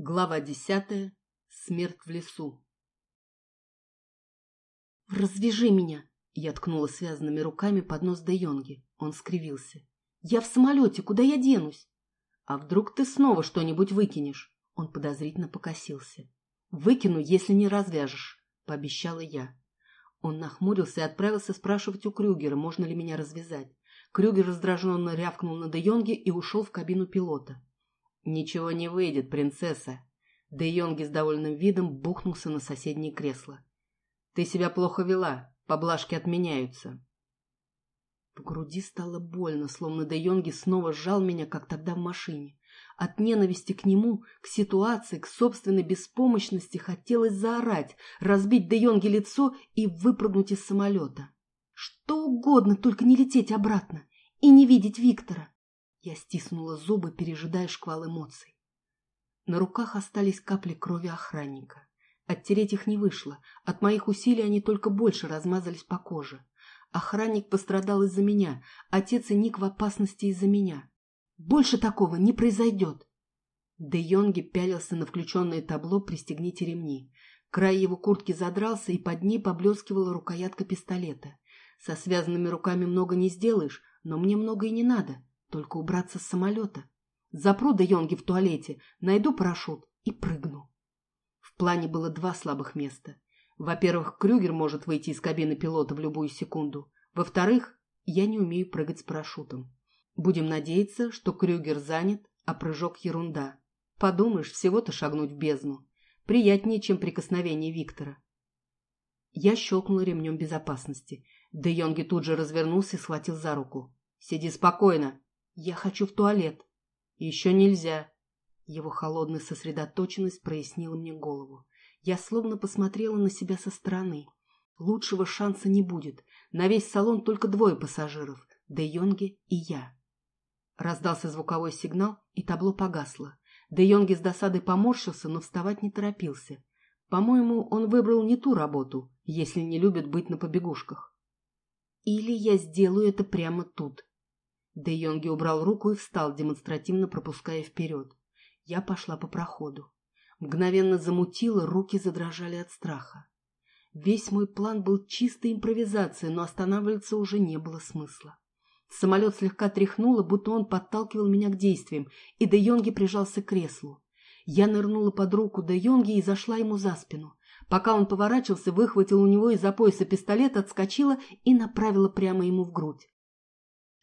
Глава десятая. Смерть в лесу. «Развяжи меня!» Я ткнула связанными руками под нос Де Йонги. Он скривился. «Я в самолете, куда я денусь?» «А вдруг ты снова что-нибудь выкинешь?» Он подозрительно покосился. «Выкину, если не развяжешь», — пообещала я. Он нахмурился и отправился спрашивать у Крюгера, можно ли меня развязать. Крюгер раздраженно рявкнул на Де Йонге и ушел в кабину пилота. «Ничего не выйдет, принцесса!» Де Йонги с довольным видом бухнулся на соседнее кресло. «Ты себя плохо вела, поблажки отменяются». В груди стало больно, словно Де Йонги снова сжал меня, как тогда в машине. От ненависти к нему, к ситуации, к собственной беспомощности хотелось заорать, разбить Де Йонги лицо и выпрыгнуть из самолета. Что угодно, только не лететь обратно и не видеть Виктора. Я стиснула зубы, пережидая шквал эмоций. На руках остались капли крови охранника. Оттереть их не вышло. От моих усилий они только больше размазались по коже. Охранник пострадал из-за меня. Отец и Ник в опасности из-за меня. Больше такого не произойдет. Де Йонги пялился на включенное табло «Пристегните ремни». Край его куртки задрался, и под ней поблескивала рукоятка пистолета. Со связанными руками много не сделаешь, но мне много и не надо. Только убраться с самолета. Запру до Йонги в туалете, найду парашют и прыгну. В плане было два слабых места. Во-первых, Крюгер может выйти из кабины пилота в любую секунду. Во-вторых, я не умею прыгать с парашютом. Будем надеяться, что Крюгер занят, а прыжок ерунда. Подумаешь, всего-то шагнуть в бездну. Приятнее, чем прикосновение Виктора. Я щелкнула ремнем безопасности. Де Йонги тут же развернулся и схватил за руку. «Сиди спокойно. Я хочу в туалет. Еще нельзя. Его холодная сосредоточенность прояснила мне голову. Я словно посмотрела на себя со стороны. Лучшего шанса не будет. На весь салон только двое пассажиров — Де Йонге и я. Раздался звуковой сигнал, и табло погасло. Де Йонге с досадой поморщился, но вставать не торопился. По-моему, он выбрал не ту работу, если не любит быть на побегушках. Или я сделаю это прямо тут. Де Йонги убрал руку и встал, демонстративно пропуская вперед. Я пошла по проходу. Мгновенно замутила, руки задрожали от страха. Весь мой план был чистой импровизацией, но останавливаться уже не было смысла. Самолет слегка тряхнуло, будто он подталкивал меня к действиям, и Де Йонги прижался к креслу. Я нырнула под руку Де Йонги и зашла ему за спину. Пока он поворачивался, выхватил у него из-за пояса пистолет, отскочила и направила прямо ему в грудь.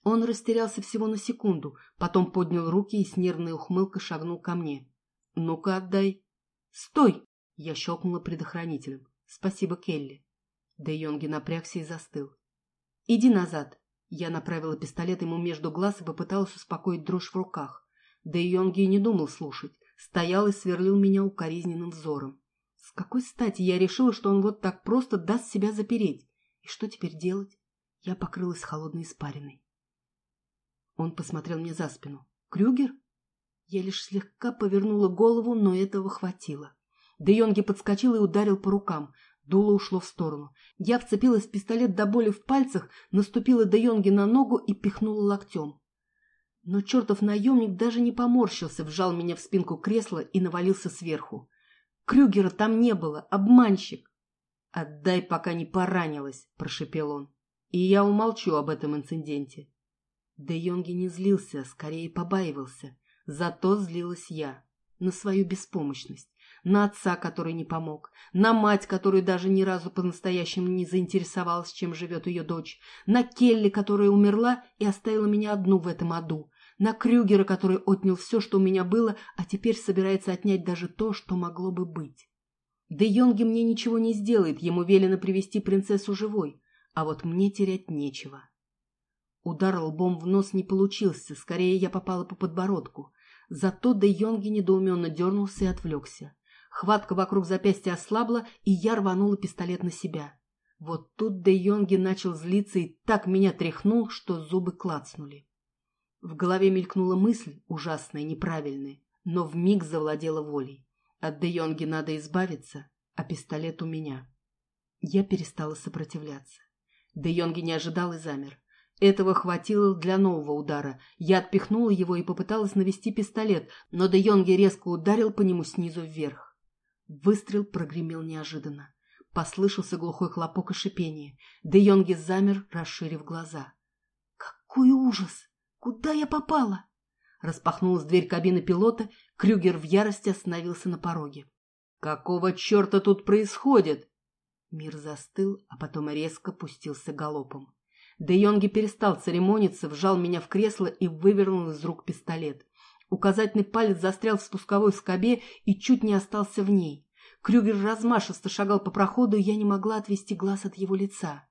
Он растерялся всего на секунду, потом поднял руки и с нервной ухмылкой шагнул ко мне. «Ну-ка, отдай!» «Стой!» — я щелкнула предохранителем. «Спасибо, Келли». Де Йонги напрягся и застыл. «Иди назад!» Я направила пистолет ему между глаз и попыталась успокоить дрожь в руках. Де Йонги не думал слушать. Стоял и сверлил меня укоризненным взором. С какой стати я решила, что он вот так просто даст себя запереть? И что теперь делать? Я покрылась холодной испариной. Он посмотрел мне за спину. «Крюгер?» Я лишь слегка повернула голову, но этого хватило. Де Йонги подскочил и ударил по рукам. Дуло ушло в сторону. Я вцепилась в пистолет до боли в пальцах, наступила Де Йонги на ногу и пихнула локтем. Но чертов наемник даже не поморщился, вжал меня в спинку кресла и навалился сверху. Крюгера там не было, обманщик. «Отдай, пока не поранилась», — прошепел он. «И я умолчу об этом инциденте. Де Йонги не злился, скорее побаивался. Зато злилась я. На свою беспомощность. На отца, который не помог. На мать, которая даже ни разу по-настоящему не заинтересовалась, чем живет ее дочь. На Келли, которая умерла и оставила меня одну в этом аду. На Крюгера, который отнял все, что у меня было, а теперь собирается отнять даже то, что могло бы быть. Де Йонги мне ничего не сделает, ему велено привести принцессу живой. А вот мне терять нечего. Удар лбом в нос не получился, скорее я попала по подбородку. Зато Де Йонги недоуменно дернулся и отвлекся. Хватка вокруг запястья ослабла, и я рванула пистолет на себя. Вот тут Де Йонги начал злиться и так меня тряхнул, что зубы клацнули. В голове мелькнула мысль, ужасная, неправильная, но вмиг завладела волей. От Де Йонги надо избавиться, а пистолет у меня. Я перестала сопротивляться. Де Йонги не ожидал и замер. Этого хватило для нового удара. Я отпихнула его и попыталась навести пистолет, но Де Йонги резко ударил по нему снизу вверх. Выстрел прогремел неожиданно. Послышался глухой хлопок и шипение. Де Йонги замер, расширив глаза. «Какой ужас! Куда я попала?» Распахнулась дверь кабины пилота, Крюгер в ярости остановился на пороге. «Какого черта тут происходит?» Мир застыл, а потом резко пустился галопом. Де Йонги перестал церемониться, вжал меня в кресло и вывернул из рук пистолет. Указательный палец застрял в спусковой скобе и чуть не остался в ней. Крюгер размашисто шагал по проходу, и я не могла отвести глаз от его лица.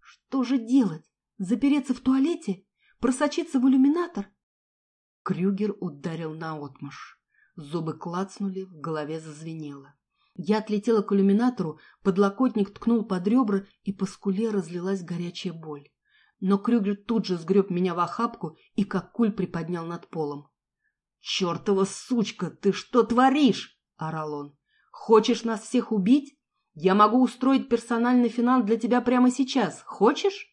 Что же делать? Запереться в туалете? Просочиться в иллюминатор? Крюгер ударил наотмашь. Зубы клацнули, в голове зазвенело. Я отлетела к иллюминатору, подлокотник ткнул под ребра, и по скуле разлилась горячая боль. Но Крюгер тут же сгреб меня в охапку и как куль приподнял над полом. «Чертова сучка, ты что творишь?» – орал он. «Хочешь нас всех убить? Я могу устроить персональный финал для тебя прямо сейчас. Хочешь?»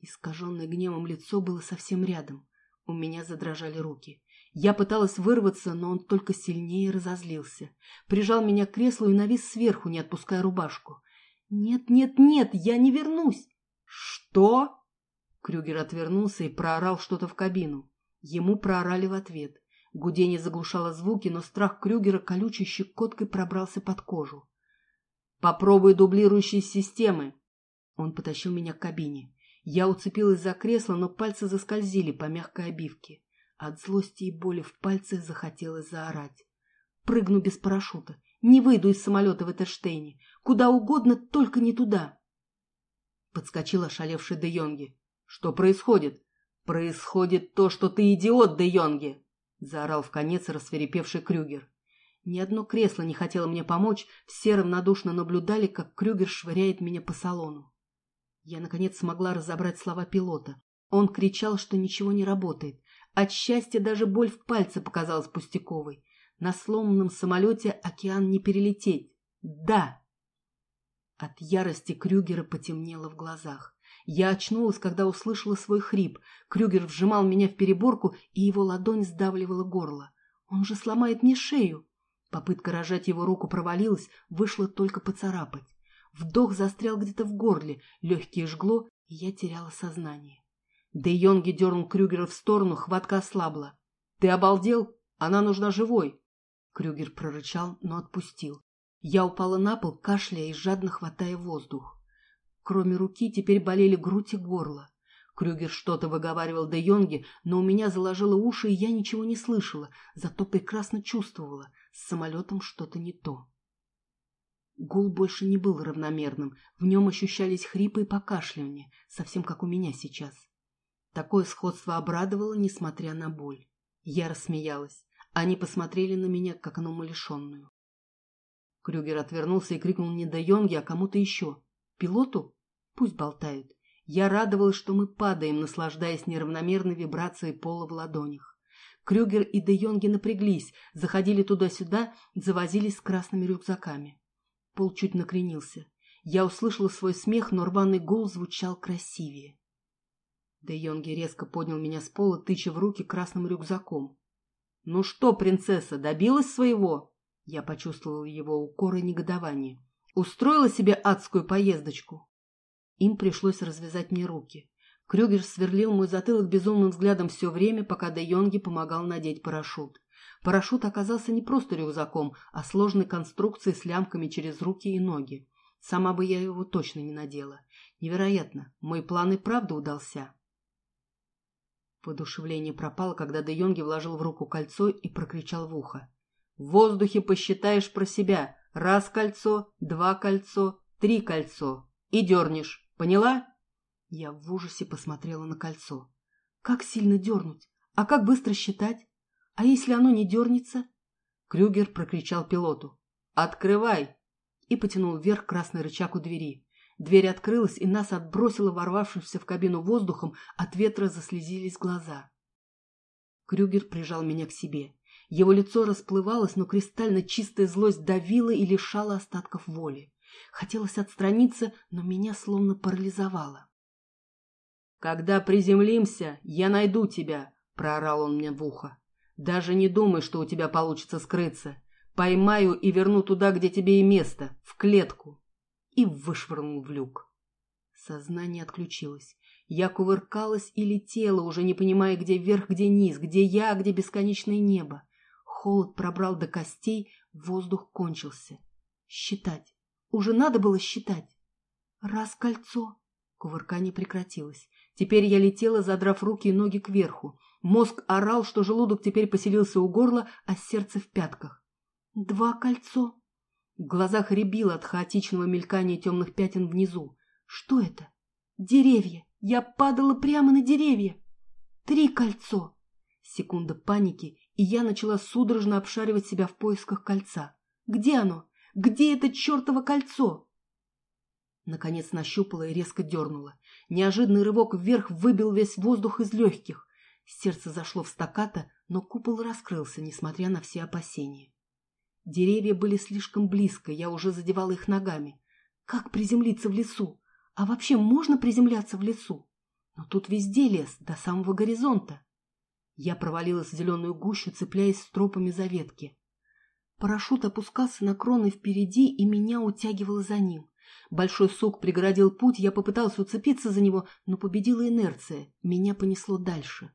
Искаженное гневом лицо было совсем рядом. У меня задрожали руки. Я пыталась вырваться, но он только сильнее разозлился. Прижал меня к креслу и навис сверху, не отпуская рубашку. «Нет, нет, нет, я не вернусь!» «Что?» Крюгер отвернулся и проорал что-то в кабину. Ему проорали в ответ. Гудение заглушало звуки, но страх Крюгера колючей щекоткой пробрался под кожу. «Попробуй дублирующие системы!» Он потащил меня к кабине. Я уцепилась за кресло, но пальцы заскользили по мягкой обивке. От злости и боли в пальцах захотелось заорать. Прыгну без парашюта. Не выйду из самолета в Этерштейне. Куда угодно, только не туда. Подскочил ошалевший Де Йонги. Что происходит? Происходит то, что ты идиот, Де Йонги! Заорал в конец рассверепевший Крюгер. Ни одно кресло не хотело мне помочь, все равнодушно наблюдали, как Крюгер швыряет меня по салону. Я, наконец, смогла разобрать слова пилота. Он кричал, что ничего не работает. От счастья даже боль в пальце показалась пустяковой. На сломанном самолете океан не перелететь. Да! От ярости Крюгера потемнело в глазах. Я очнулась, когда услышала свой хрип. Крюгер вжимал меня в переборку, и его ладонь сдавливала горло. Он же сломает мне шею. Попытка рожать его руку провалилась, вышло только поцарапать. Вдох застрял где-то в горле, легкие жгло, и я теряла сознание. Де Йонги дернул Крюгера в сторону, хватка ослабла. «Ты обалдел? Она нужна живой!» Крюгер прорычал, но отпустил. Я упала на пол, кашляя и жадно хватая воздух. Кроме руки теперь болели грудь и горло. Крюгер что-то выговаривал Де Йонге, но у меня заложило уши, и я ничего не слышала, зато прекрасно чувствовала, с самолетом что-то не то. Гул больше не был равномерным, в нем ощущались хрипы и покашливания, совсем как у меня сейчас. Такое сходство обрадовало, несмотря на боль. Я рассмеялась. Они посмотрели на меня, как на умалишенную. Крюгер отвернулся и крикнул не до Йонги, а кому-то еще. «Пилоту? Пусть болтают». Я радовалась, что мы падаем, наслаждаясь неравномерной вибрацией пола в ладонях. Крюгер и Де Йонги напряглись, заходили туда-сюда, завозились с красными рюкзаками. Пол чуть накренился. Я услышала свой смех, но рваный гул звучал красивее. Де Йонги резко поднял меня с пола, тыча в руки красным рюкзаком. «Ну что, принцесса, добилась своего?» Я почувствовал его укор и негодование. «Устроила себе адскую поездочку?» Им пришлось развязать мне руки. Крюгер сверлил мой затылок безумным взглядом все время, пока Де Йонги помогал надеть парашют. Парашют оказался не просто рюкзаком, а сложной конструкцией с лямками через руки и ноги. Сама бы я его точно не надела. Невероятно, мой план и правда удался. Воодушевление пропало, когда Де Йонги вложил в руку кольцо и прокричал в ухо. «В воздухе посчитаешь про себя. Раз кольцо, два кольцо, три кольцо. И дернешь. Поняла?» Я в ужасе посмотрела на кольцо. «Как сильно дернуть? А как быстро считать? А если оно не дернется?» Крюгер прокричал пилоту. «Открывай!» и потянул вверх красный рычаг у двери. Дверь открылась, и нас отбросило ворвавшимся в кабину воздухом, от ветра заслезились глаза. Крюгер прижал меня к себе. Его лицо расплывалось, но кристально чистая злость давила и лишала остатков воли. Хотелось отстраниться, но меня словно парализовало. «Когда приземлимся, я найду тебя», — проорал он мне в ухо. «Даже не думай, что у тебя получится скрыться. Поймаю и верну туда, где тебе и место, в клетку». И вышвырнул в люк. Сознание отключилось. Я кувыркалась и летела, уже не понимая, где вверх, где низ, где я, где бесконечное небо. Холод пробрал до костей, воздух кончился. Считать. Уже надо было считать. Раз кольцо. Кувыркание прекратилось. Теперь я летела, задрав руки и ноги кверху. Мозг орал, что желудок теперь поселился у горла, а сердце в пятках. Два кольцо. В глазах рябило от хаотичного мелькания темных пятен внизу. Что это? Деревья. Я падала прямо на деревья. Три кольцо. Секунда паники, и я начала судорожно обшаривать себя в поисках кольца. Где оно? Где это чертово кольцо? Наконец нащупала и резко дернула. Неожиданный рывок вверх выбил весь воздух из легких. Сердце зашло в стаката, но купол раскрылся, несмотря на все опасения. Деревья были слишком близко, я уже задевала их ногами. Как приземлиться в лесу? А вообще можно приземляться в лесу? Но тут везде лес, до самого горизонта. Я провалилась в зеленую гущу, цепляясь стропами за ветки. Парашют опускался на кроны впереди, и меня утягивало за ним. Большой сук преградил путь, я попыталась уцепиться за него, но победила инерция. Меня понесло дальше.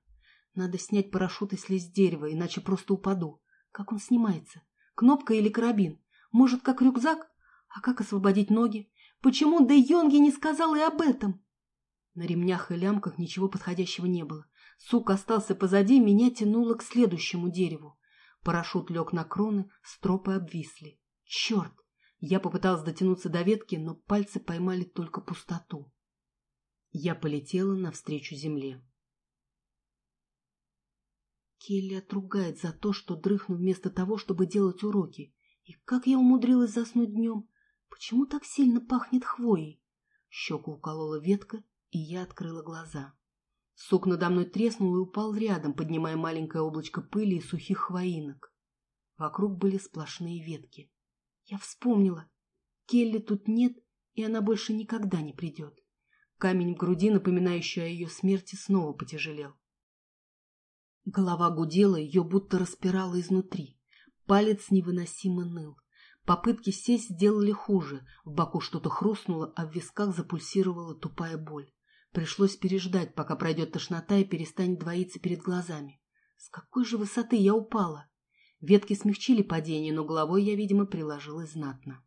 Надо снять парашют и слезть с дерева, иначе просто упаду. Как он снимается? Кнопка или карабин? Может, как рюкзак? А как освободить ноги? Почему Де Йонги не сказал и об этом? На ремнях и лямках ничего подходящего не было. Сук остался позади, меня тянуло к следующему дереву. Парашют лег на кроны, стропы обвисли. Черт! Я попыталась дотянуться до ветки, но пальцы поймали только пустоту. Я полетела навстречу земле. Келли отругает за то, что дрыхну вместо того, чтобы делать уроки. И как я умудрилась заснуть днем? Почему так сильно пахнет хвоей? Щеку уколола ветка, и я открыла глаза. Сук надо мной треснул и упал рядом, поднимая маленькое облачко пыли и сухих хвоинок. Вокруг были сплошные ветки. Я вспомнила. Келли тут нет, и она больше никогда не придет. Камень в груди, напоминающий о ее смерти, снова потяжелел. Голова гудела, ее будто распирала изнутри. Палец невыносимо ныл. Попытки сесть сделали хуже. В боку что-то хрустнуло, а в висках запульсировала тупая боль. Пришлось переждать, пока пройдет тошнота и перестанет двоиться перед глазами. С какой же высоты я упала? Ветки смягчили падение, но головой я, видимо, приложилась знатно.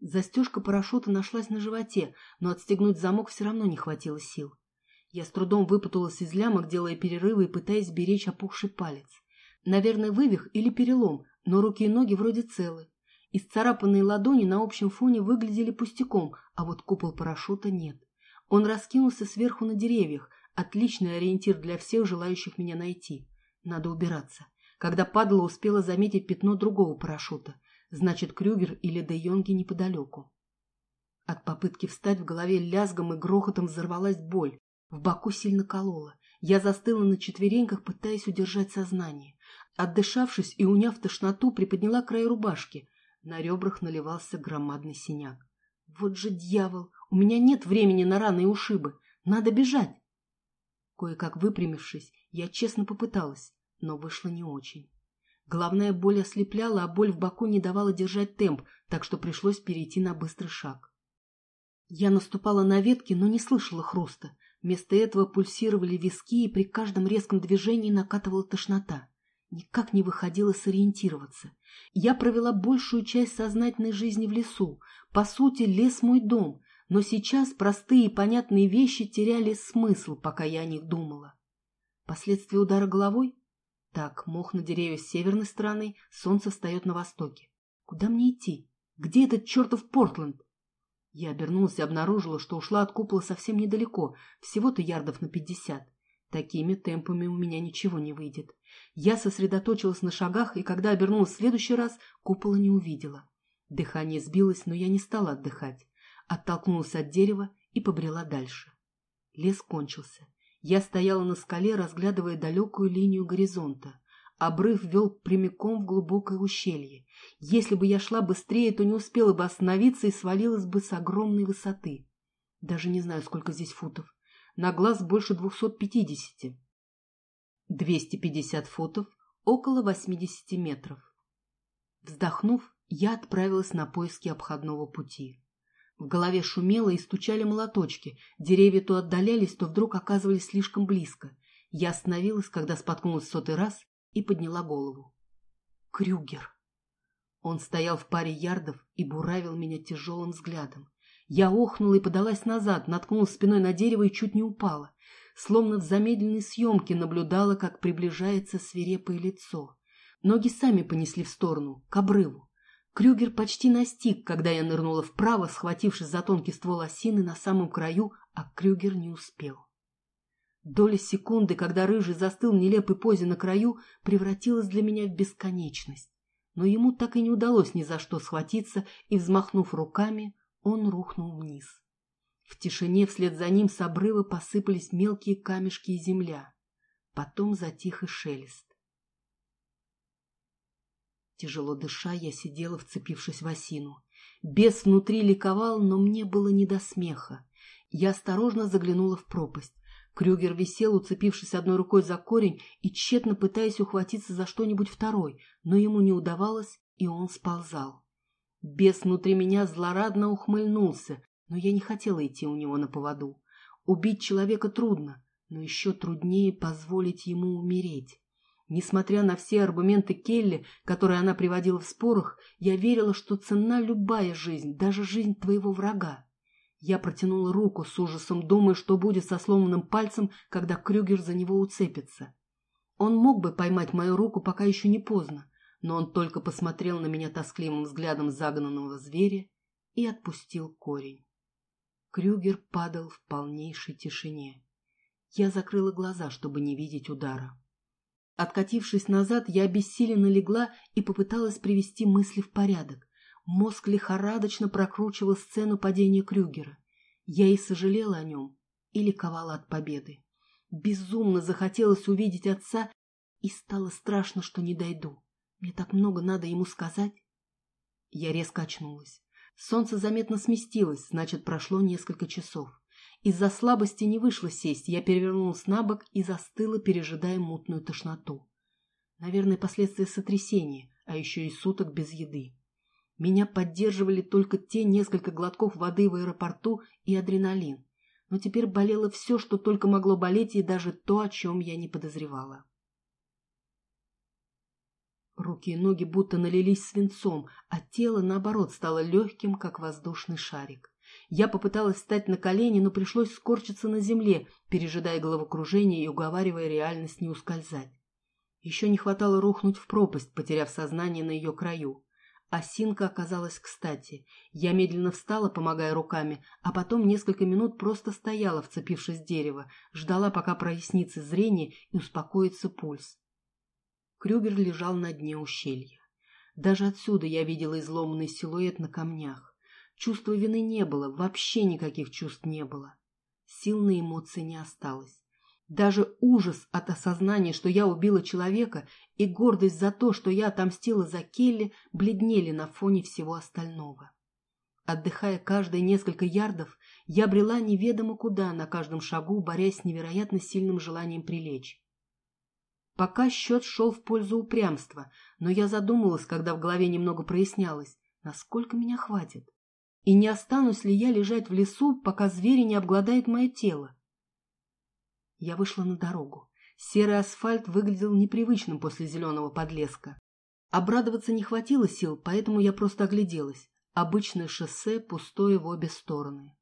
Застежка парашюта нашлась на животе, но отстегнуть замок все равно не хватило сил. Я с трудом выпуталась из лямок, делая перерывы и пытаясь беречь опухший палец. Наверное, вывих или перелом, но руки и ноги вроде целы. Исцарапанные ладони на общем фоне выглядели пустяком, а вот купол парашюта нет. Он раскинулся сверху на деревьях, отличный ориентир для всех желающих меня найти. Надо убираться. Когда падала, успела заметить пятно другого парашюта. Значит, Крюгер или Де Йонги неподалеку. От попытки встать в голове лязгом и грохотом взорвалась боль. В боку сильно колола. Я застыла на четвереньках, пытаясь удержать сознание. Отдышавшись и уняв тошноту, приподняла край рубашки. На ребрах наливался громадный синяк. Вот же дьявол! У меня нет времени на раны и ушибы. Надо бежать. Кое-как выпрямившись, я честно попыталась но вышло не очень. Головная боль ослепляла, а боль в боку не давала держать темп, так что пришлось перейти на быстрый шаг. Я наступала на ветки, но не слышала хруста. Вместо этого пульсировали виски, и при каждом резком движении накатывала тошнота. Никак не выходило сориентироваться. Я провела большую часть сознательной жизни в лесу. По сути, лес мой дом, но сейчас простые и понятные вещи теряли смысл, пока я о них думала. Последствия удара головой? Так, мох на деревьях с северной стороны, солнце встает на востоке. Куда мне идти? Где этот чертов Портленд? Я обернулась и обнаружила, что ушла от купола совсем недалеко, всего-то ярдов на пятьдесят. Такими темпами у меня ничего не выйдет. Я сосредоточилась на шагах, и когда обернулась в следующий раз, купола не увидела. Дыхание сбилось, но я не стала отдыхать. Оттолкнулась от дерева и побрела дальше. Лес кончился. Я стояла на скале, разглядывая далекую линию горизонта. Обрыв вел прямиком в глубокое ущелье. Если бы я шла быстрее, то не успела бы остановиться и свалилась бы с огромной высоты. Даже не знаю, сколько здесь футов. на глаз больше двухсот пятидесяти. Двести пятьдесят футов, около восьмидесяти метров. Вздохнув, я отправилась на поиски обходного пути. В голове шумело и стучали молоточки, деревья то отдалялись, то вдруг оказывались слишком близко. Я остановилась, когда споткнулась в сотый раз и подняла голову. Крюгер. Он стоял в паре ярдов и буравил меня тяжелым взглядом. Я охнула и подалась назад, наткнулась спиной на дерево и чуть не упала. Словно в замедленной съемке наблюдала, как приближается свирепое лицо. Ноги сами понесли в сторону, к обрыву. Крюгер почти настиг, когда я нырнула вправо, схватившись за тонкий ствол осины на самом краю, а Крюгер не успел. Доля секунды, когда рыжий застыл в нелепой позе на краю, превратилась для меня в бесконечность. Но ему так и не удалось ни за что схватиться, и, взмахнув руками, он рухнул вниз. В тишине вслед за ним с обрыва посыпались мелкие камешки и земля. Потом затих и шелест. Тяжело дыша, я сидела, вцепившись в осину. Бес внутри ликовал, но мне было не до смеха. Я осторожно заглянула в пропасть. Крюгер висел, уцепившись одной рукой за корень и тщетно пытаясь ухватиться за что-нибудь второй, но ему не удавалось, и он сползал. Бес внутри меня злорадно ухмыльнулся, но я не хотела идти у него на поводу. Убить человека трудно, но еще труднее позволить ему умереть. Несмотря на все аргументы Келли, которые она приводила в спорах, я верила, что ценна любая жизнь, даже жизнь твоего врага. Я протянула руку с ужасом, думая, что будет со сломанным пальцем, когда Крюгер за него уцепится. Он мог бы поймать мою руку, пока еще не поздно, но он только посмотрел на меня тоскливым взглядом загнанного зверя и отпустил корень. Крюгер падал в полнейшей тишине. Я закрыла глаза, чтобы не видеть удара. Откатившись назад, я обессиленно легла и попыталась привести мысли в порядок. Мозг лихорадочно прокручивал сцену падения Крюгера. Я и сожалела о нем, и ликовала от победы. Безумно захотелось увидеть отца, и стало страшно, что не дойду. Мне так много надо ему сказать. Я резко очнулась. Солнце заметно сместилось, значит, прошло несколько часов. Из-за слабости не вышло сесть, я перевернулась на бок и застыла, пережидая мутную тошноту. Наверное, последствия сотрясения, а еще и суток без еды. Меня поддерживали только те несколько глотков воды в аэропорту и адреналин. Но теперь болело все, что только могло болеть, и даже то, о чем я не подозревала. Руки и ноги будто налились свинцом, а тело, наоборот, стало легким, как воздушный шарик. Я попыталась встать на колени, но пришлось скорчиться на земле, пережидая головокружение и уговаривая реальность не ускользать. Еще не хватало рухнуть в пропасть, потеряв сознание на ее краю. Осинка оказалась кстати. Я медленно встала, помогая руками, а потом несколько минут просто стояла, вцепившись в дерево, ждала, пока прояснится зрение и успокоится пульс. Крюгер лежал на дне ущелья. Даже отсюда я видела изломанный силуэт на камнях. Чувства вины не было, вообще никаких чувств не было. Сил на эмоции не осталось. Даже ужас от осознания, что я убила человека, и гордость за то, что я отомстила за Келли, бледнели на фоне всего остального. Отдыхая каждые несколько ярдов, я брела неведомо куда, на каждом шагу, борясь с невероятно сильным желанием прилечь. Пока счет шел в пользу упрямства, но я задумалась, когда в голове немного прояснялось, насколько меня хватит. И не останусь ли я лежать в лесу, пока звери не обгладают мое тело? Я вышла на дорогу. Серый асфальт выглядел непривычным после зеленого подлеска. Обрадоваться не хватило сил, поэтому я просто огляделась. Обычное шоссе, пустое в обе стороны.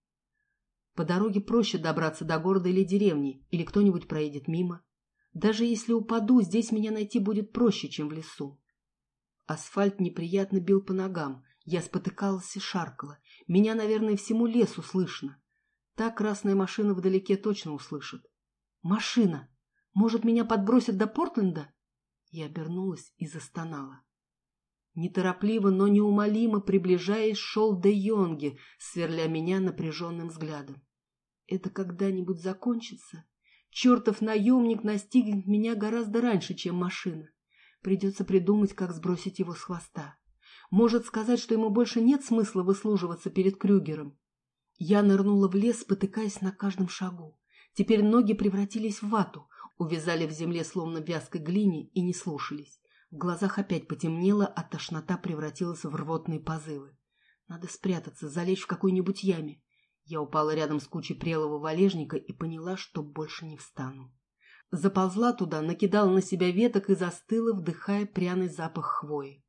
По дороге проще добраться до города или деревни, или кто-нибудь проедет мимо. Даже если упаду, здесь меня найти будет проще, чем в лесу. Асфальт неприятно бил по ногам. Я спотыкалась и шаркала. Меня, наверное, всему лесу слышно. Та красная машина вдалеке точно услышит. Машина! Может, меня подбросят до Портленда? Я обернулась и застонала. Неторопливо, но неумолимо приближаясь, шел Де Йонги, сверля меня напряженным взглядом. Это когда-нибудь закончится? Чертов наемник настигнет меня гораздо раньше, чем машина. Придется придумать, как сбросить его с хвоста. Может сказать, что ему больше нет смысла выслуживаться перед Крюгером. Я нырнула в лес, спотыкаясь на каждом шагу. Теперь ноги превратились в вату, увязали в земле словно в вязкой глине и не слушались. В глазах опять потемнело, а тошнота превратилась в рвотные позывы. Надо спрятаться, залечь в какой-нибудь яме. Я упала рядом с кучей прелого валежника и поняла, что больше не встану. Заползла туда, накидала на себя веток и застыла, вдыхая пряный запах хвои.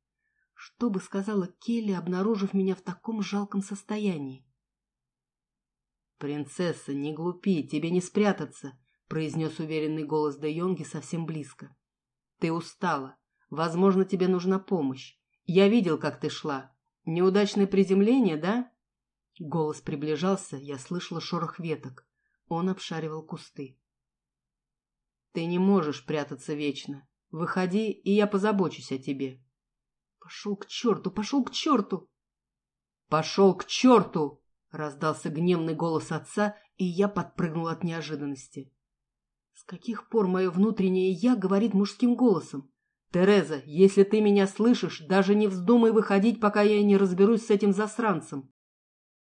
Что бы сказала Келли, обнаружив меня в таком жалком состоянии? «Принцесса, не глупи, тебе не спрятаться», — произнес уверенный голос Де Йонги совсем близко. «Ты устала. Возможно, тебе нужна помощь. Я видел, как ты шла. Неудачное приземление, да?» Голос приближался, я слышала шорох веток. Он обшаривал кусты. «Ты не можешь прятаться вечно. Выходи, и я позабочусь о тебе». «Пошел к черту! Пошел к черту!» «Пошел к черту!» — раздался гневный голос отца, и я подпрыгнула от неожиданности. С каких пор мое внутреннее «я» говорит мужским голосом? «Тереза, если ты меня слышишь, даже не вздумай выходить, пока я не разберусь с этим засранцем!»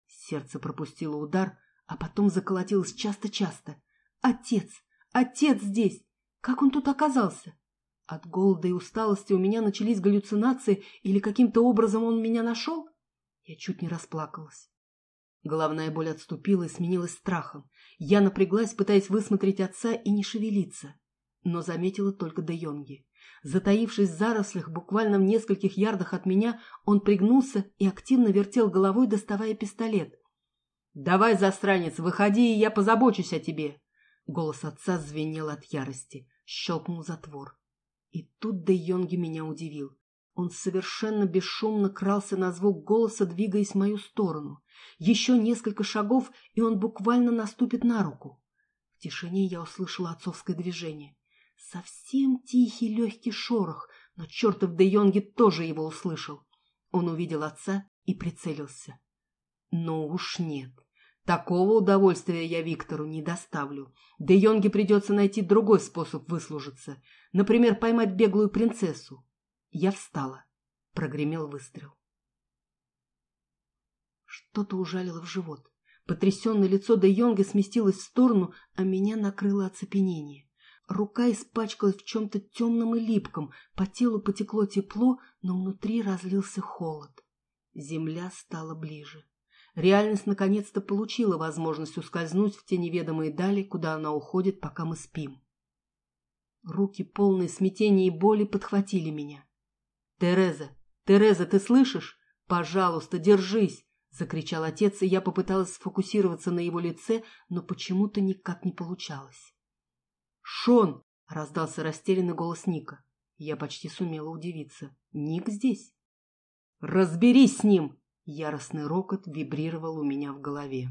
Сердце пропустило удар, а потом заколотилось часто-часто. «Отец! Отец здесь! Как он тут оказался?» От голода и усталости у меня начались галлюцинации, или каким-то образом он меня нашел? Я чуть не расплакалась. Головная боль отступила и сменилась страхом. Я напряглась, пытаясь высмотреть отца и не шевелиться. Но заметила только Де Йонги. Затаившись в зарослях, буквально в нескольких ярдах от меня, он пригнулся и активно вертел головой, доставая пистолет. «Давай, засранец, выходи, и я позабочусь о тебе!» Голос отца звенел от ярости. Щелкнул затвор. И тут Де Йонги меня удивил. Он совершенно бесшумно крался на звук голоса, двигаясь в мою сторону. Еще несколько шагов, и он буквально наступит на руку. В тишине я услышала отцовское движение. Совсем тихий легкий шорох, но чертов Де Йонги тоже его услышал. Он увидел отца и прицелился. Но уж нет. Такого удовольствия я Виктору не доставлю. Де Йонге придется найти другой способ выслужиться. Например, поймать беглую принцессу. Я встала. Прогремел выстрел. Что-то ужалило в живот. Потрясенное лицо Де Йонга сместилось в сторону, а меня накрыло оцепенение. Рука испачкалась в чем-то темном и липком, по телу потекло тепло, но внутри разлился холод. Земля стала ближе. Реальность наконец-то получила возможность ускользнуть в те неведомые дали, куда она уходит, пока мы спим. Руки, полные смятения и боли, подхватили меня. «Тереза! Тереза, ты слышишь? Пожалуйста, держись!» — закричал отец, и я попыталась сфокусироваться на его лице, но почему-то никак не получалось. «Шон!» — раздался растерянный голос Ника. Я почти сумела удивиться. «Ник здесь?» «Разберись с ним!» Яростный рокот вибрировал у меня в голове.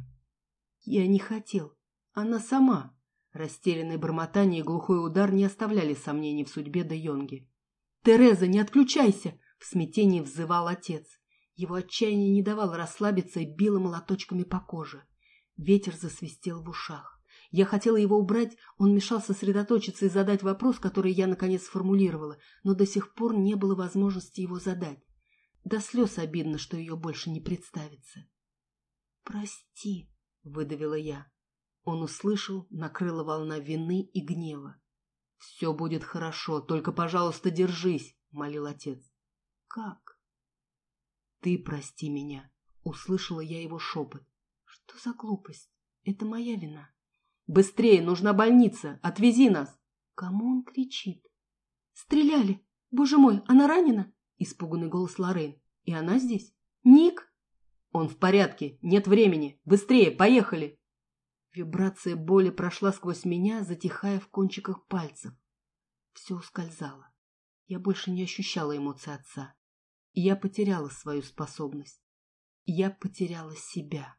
«Я не хотел. Она сама!» Растерянное бормотание и глухой удар не оставляли сомнений в судьбе Де Йонги. «Тереза, не отключайся!» — в смятении взывал отец. Его отчаяние не давало расслабиться и било молоточками по коже. Ветер засвистел в ушах. Я хотела его убрать, он мешал сосредоточиться и задать вопрос, который я, наконец, сформулировала, но до сих пор не было возможности его задать. До слез обидно, что ее больше не представится. «Прости», — выдавила я. Он услышал, накрыла волна вины и гнева. «Все будет хорошо, только, пожалуйста, держись», — молил отец. «Как?» «Ты прости меня», — услышала я его шепот. «Что за глупость? Это моя вина». «Быстрее, нужна больница! Отвези нас!» Кому он кричит? «Стреляли! Боже мой, она ранена?» Испуганный голос Лорен. «И она здесь? Ник?» «Он в порядке, нет времени! Быстрее, поехали!» Вибрация боли прошла сквозь меня, затихая в кончиках пальцев. Все ускользало. Я больше не ощущала эмоций отца. Я потеряла свою способность. Я потеряла себя.